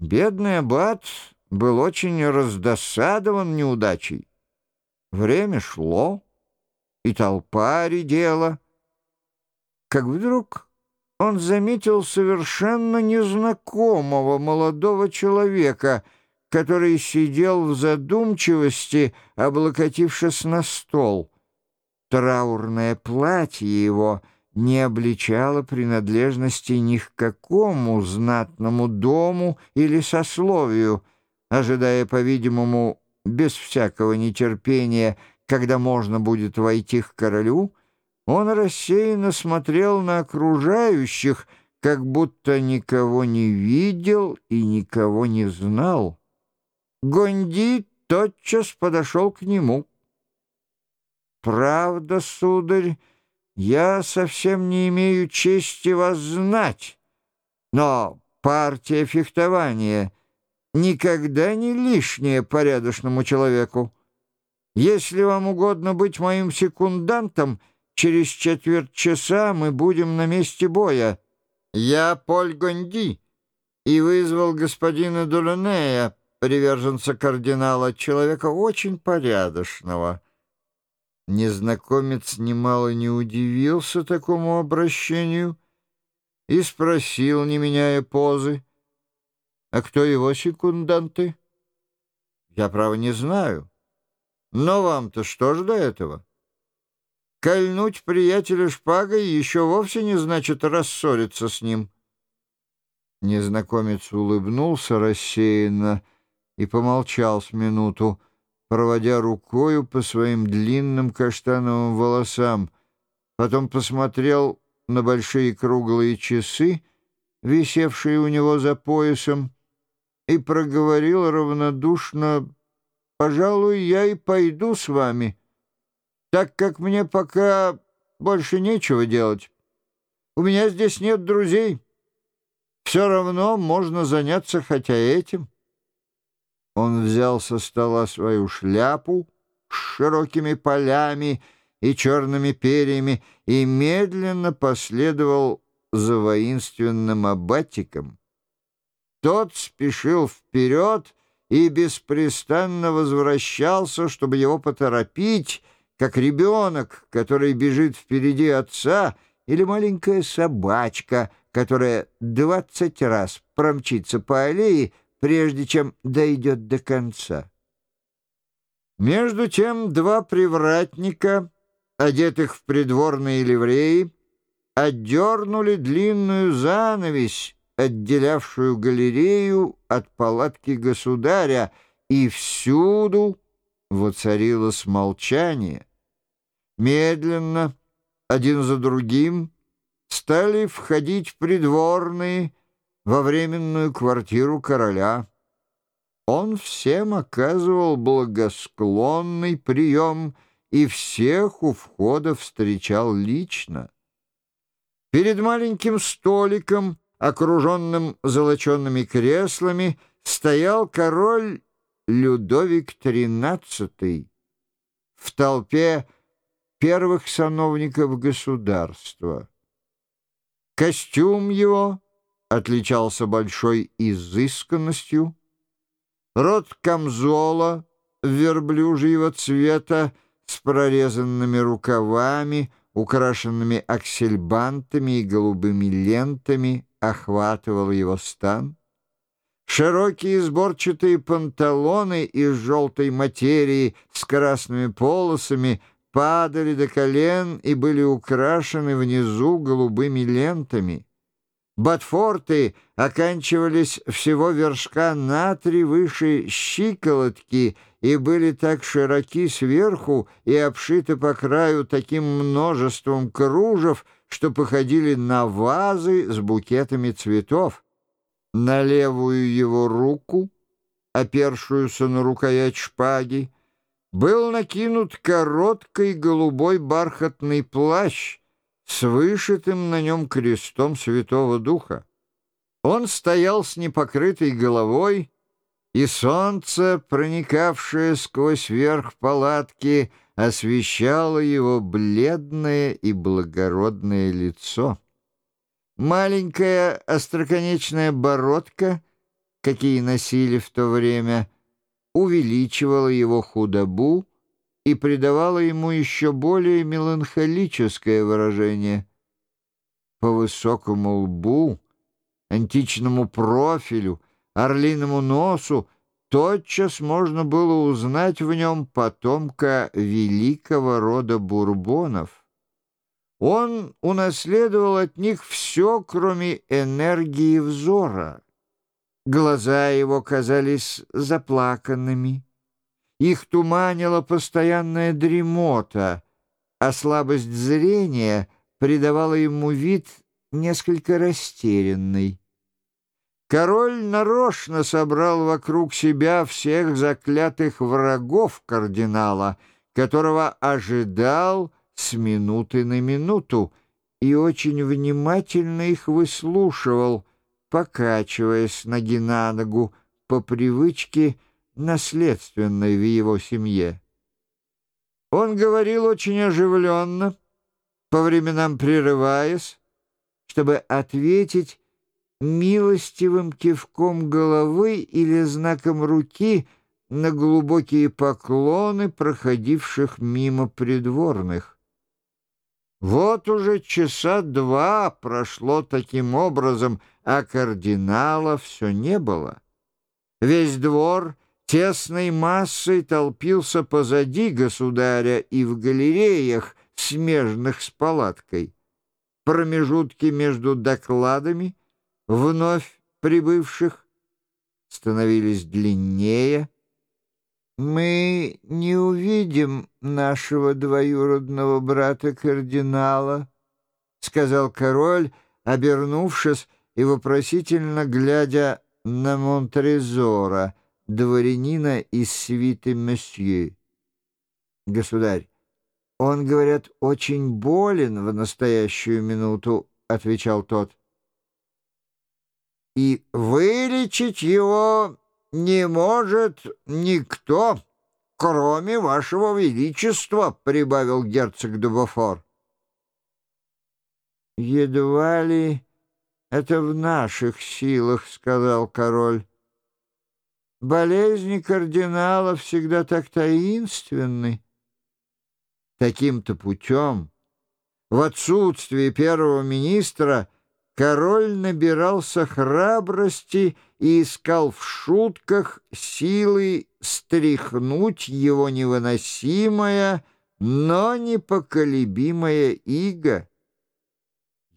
Бедный аббат был очень раздосадован неудачей. Время шло, и толпа редела. Как вдруг он заметил совершенно незнакомого молодого человека, который сидел в задумчивости, облокотившись на стол. Траурное платье его не обличало принадлежности ни к какому знатному дому или сословию, ожидая, по-видимому, без всякого нетерпения, когда можно будет войти к королю, он рассеянно смотрел на окружающих, как будто никого не видел и никого не знал. Гонди тотчас подошел к нему. «Правда, сударь, я совсем не имею чести вас знать, но партия фехтования никогда не лишняя порядочному человеку. Если вам угодно быть моим секундантом, через четверть часа мы будем на месте боя. Я Поль Гонди и вызвал господина Дулюнея, приверженца кардинала, человека очень порядочного». Незнакомец немало не удивился такому обращению и спросил, не меняя позы, «А кто его секунданты?» «Я, право, не знаю. Но вам-то что ж до этого? Кольнуть приятеля шпагой еще вовсе не значит рассориться с ним». Незнакомец улыбнулся рассеянно и помолчал с минуту, проводя рукою по своим длинным каштановым волосам. Потом посмотрел на большие круглые часы, висевшие у него за поясом, и проговорил равнодушно, «Пожалуй, я и пойду с вами, так как мне пока больше нечего делать. У меня здесь нет друзей. Все равно можно заняться хотя этим». Он взял со стола свою шляпу с широкими полями и черными перьями и медленно последовал за воинственным аббатиком. Тот спешил вперед и беспрестанно возвращался, чтобы его поторопить, как ребенок, который бежит впереди отца, или маленькая собачка, которая двадцать раз промчится по аллее, прежде чем дойдет до конца. Между тем два привратника, одетых в придворные ливреи, отдернули длинную занавесь, отделявшую галерею от палатки государя, и всюду воцарилось молчание. Медленно, один за другим, стали входить придворные, во временную квартиру короля. Он всем оказывал благосклонный прием и всех у входа встречал лично. Перед маленьким столиком, окруженным золоченными креслами, стоял король Людовик XIII в толпе первых сановников государства. Костюм его — отличался большой изысканностью. Рот камзола верблюжьего цвета с прорезанными рукавами, украшенными аксельбантами и голубыми лентами, охватывал его стан. Широкие сборчатые панталоны из желтой материи с красными полосами падали до колен и были украшены внизу голубыми лентами. Ботфорты оканчивались всего вершка на три выше щиколотки и были так широки сверху и обшиты по краю таким множеством кружев, что походили на вазы с букетами цветов. На левую его руку, опершуюся на рукоять шпаги, был накинут короткий голубой бархатный плащ, с вышитым на нем крестом Святого Духа. Он стоял с непокрытой головой, и солнце, проникавшее сквозь верх палатки, освещало его бледное и благородное лицо. Маленькая остроконечная бородка какие носили в то время, увеличивала его худобу и придавала ему еще более меланхолическое выражение. По высокому лбу, античному профилю, орлиному носу тотчас можно было узнать в нем потомка великого рода бурбонов. Он унаследовал от них все, кроме энергии взора. Глаза его казались заплаканными. Их туманила постоянная дремота, а слабость зрения придавала ему вид несколько растерянный. Король нарочно собрал вокруг себя всех заклятых врагов кардинала, которого ожидал с минуты на минуту и очень внимательно их выслушивал, покачиваясь ноги на ногу по привычке, наследственной в его семье. Он говорил очень оживленно, по временам прерываясь, чтобы ответить милостивым кивком головы или знаком руки на глубокие поклоны проходивших мимо придворных. Вот уже часа два прошло таким образом, а кардинала все не было. Весь двор тесной массой толпился позади государя и в галереях, смежных с палаткой. Промежутки между докладами вновь прибывших становились длиннее, «Мы не увидим нашего двоюродного брата-кардинала», — сказал король, обернувшись и вопросительно глядя на Монтрезора, дворянина из свиты месье. «Государь, он, говорят, очень болен в настоящую минуту», — отвечал тот. «И вылечить его не может никто, кроме вашего величества», — прибавил герцог Дубофор. «Едва ли это в наших силах», — сказал король. «Болезни кардинала всегда так таинственны». Таким-то путем, в отсутствие первого министра, король набирался храбрости и искал в шутках силы стряхнуть его невыносимое, но непоколебимое иго.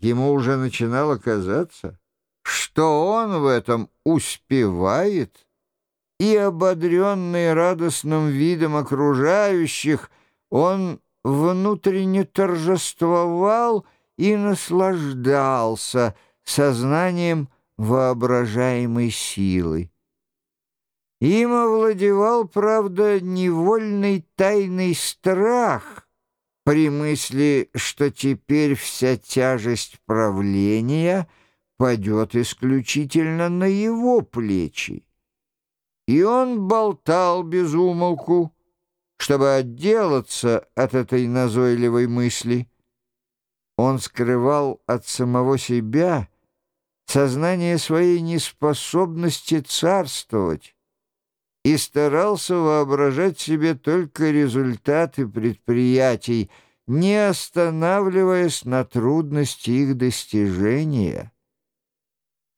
Ему уже начинало казаться, что он в этом успевает, и, ободренный радостным видом окружающих, он внутренне торжествовал и наслаждался сознанием воображаемой силы. Им овладевал, правда, невольный тайный страх при мысли, что теперь вся тяжесть правления падет исключительно на его плечи. И он болтал без умолку, чтобы отделаться от этой назойливой мысли. Он скрывал от самого себя сознание своей неспособности царствовать и старался воображать себе только результаты предприятий, не останавливаясь на трудности их достижения.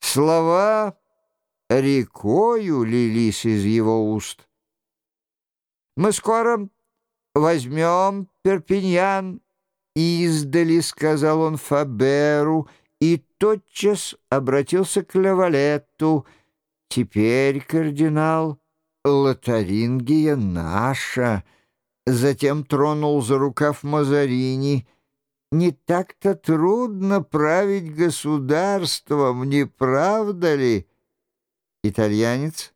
Слова рекою лились из его уст — мы скоро возьмем Перпиньян. Издали, сказал он Фаберу, и тотчас обратился к Лавалетту. Теперь, кардинал, Лотарингия наша. Затем тронул за рукав Мазарини. Не так-то трудно править государством, не правда ли? Итальянец,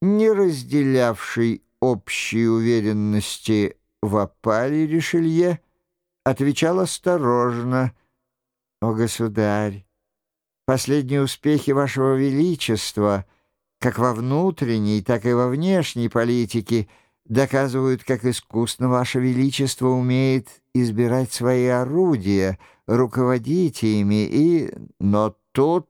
не разделявший общей уверенности в опале Ришелье, отвечал осторожно. «О, государь, последние успехи вашего величества, как во внутренней, так и во внешней политике, доказывают, как искусно ваше величество умеет избирать свои орудия, руководить ими, и... Но тут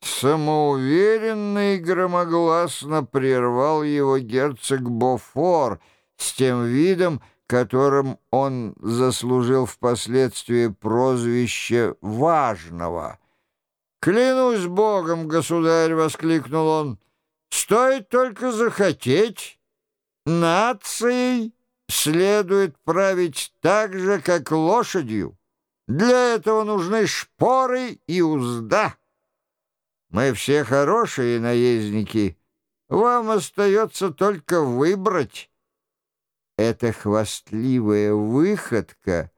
самоуверенно и громогласно прервал его герцог Бофор с тем видом, которым он заслужил впоследствии прозвище «важного». «Клянусь Богом, государь!» — воскликнул он. «Стоит только захотеть. Нацией следует править так же, как лошадью. Для этого нужны шпоры и узда. Мы все хорошие наездники. Вам остается только выбрать». Эта хвастливая выходка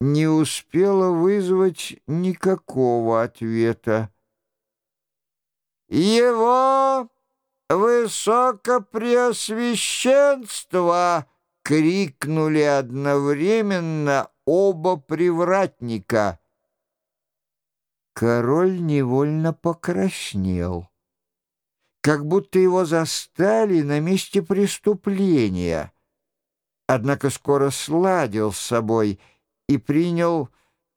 не успела вызвать никакого ответа. «Его высокопреосвященство!» — крикнули одновременно оба привратника. Король невольно покраснел, как будто его застали на месте преступления — однако скоро сладил с собой и принял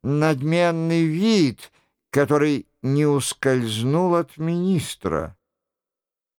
надменный вид, который не ускользнул от министра.